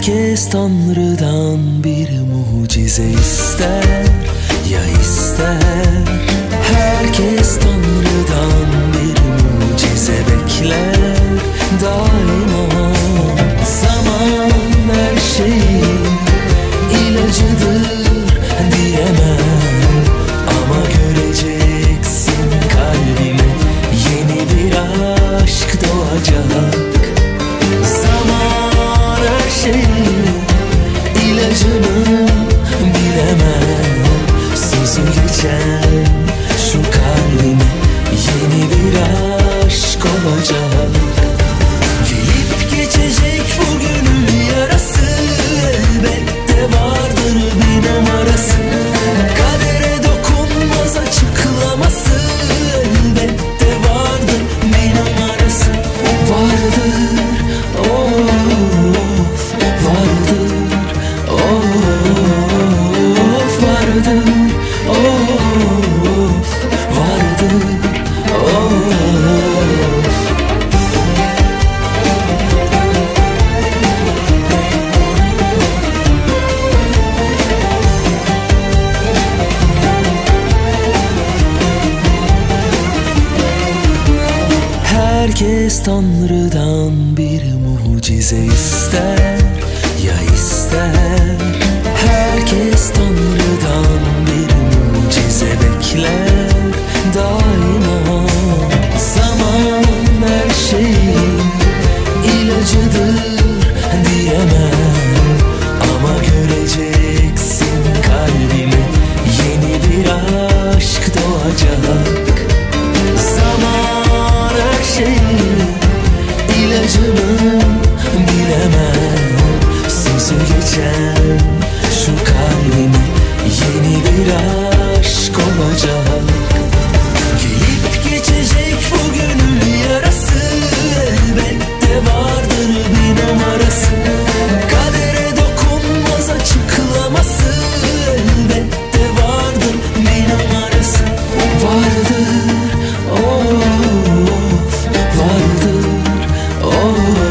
Herkes Tanrı'dan bir mucize ister Ya ister. Herkes Tanrı'dan bir mucize bekler. Daima Zaman her şeyin Geçen şu kalbime Yeni bir aşk olacak. Gelip geçecek bu gönül yarası Elbette vardır Herkes Tanrı'dan bir mucize ister Ya ister. Herkes Tanrı'dan bir mucize bekler Daima. Zaman her şeyin ilacıdır diyemem. Ama göreceksin kalbime Yeni bir aşk doğacak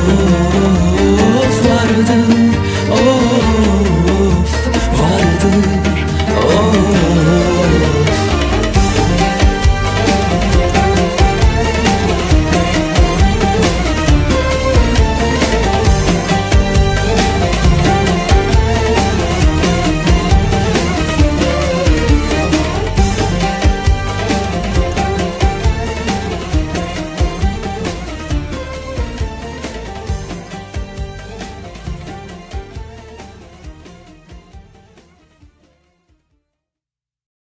Of vardır Of vardır Of.